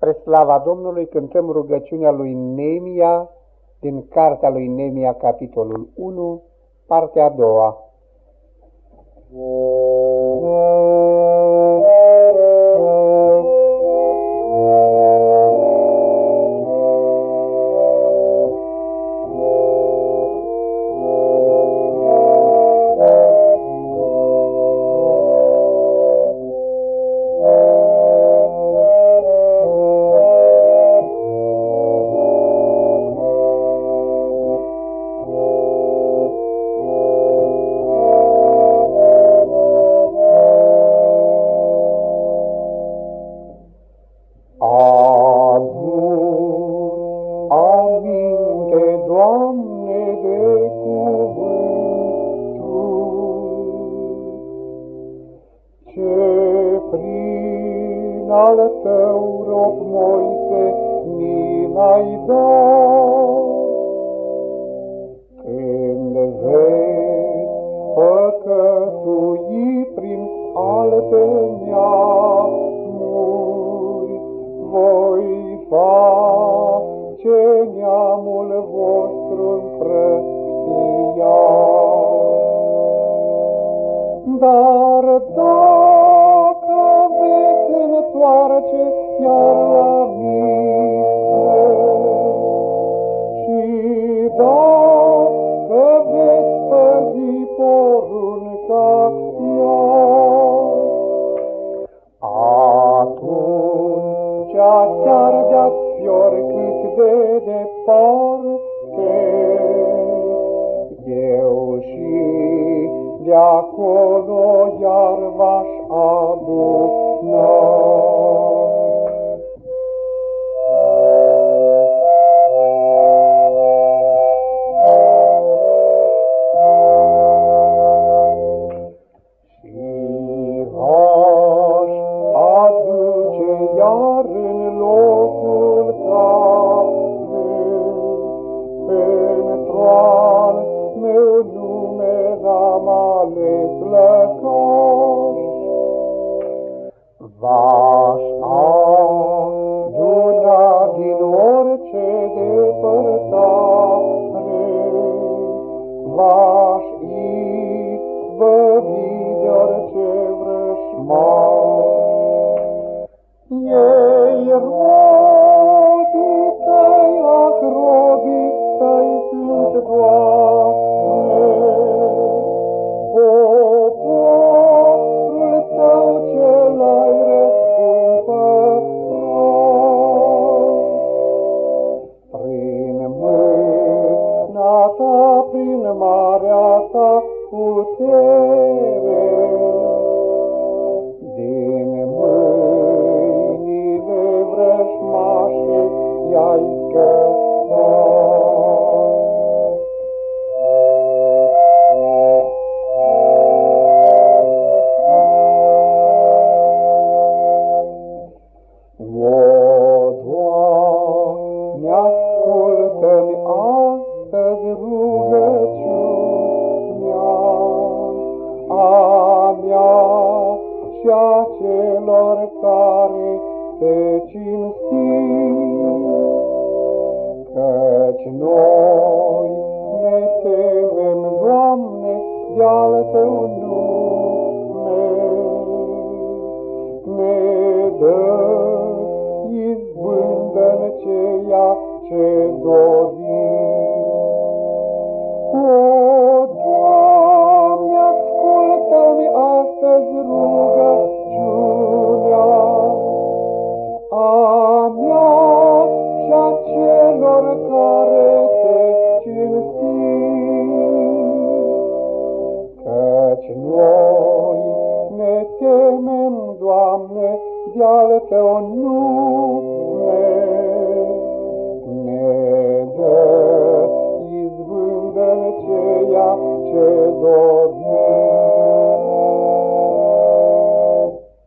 Spre slava Domnului cântăm rugăciunea lui Nemia din cartea lui Nemia, capitolul 1, partea a doua. Al tău rob Moise ni l-ai dat. Când vei păcătui prin alte neamuri, voi face neamul vostru împrăștia. Dar dacă întoarce iar la mine și dacă veți păzi porunca mea, atunci chiar de-ați fiori cât de departe, eu și de acolo iar v-aș aduce iar în locul care pentru al meu nume l-am ales lăcaș. V-aș aduna din orice depărtare, v-aș izbăvi de orice vrășmaș. prin marea ta putere. Din mâinile vrășmașii i-ai scăpat. O, Doamne, și a celor care te cinstim, căci noi ne temem, Doamne, de-al Tău nume. Doamne, de-al Tău nu.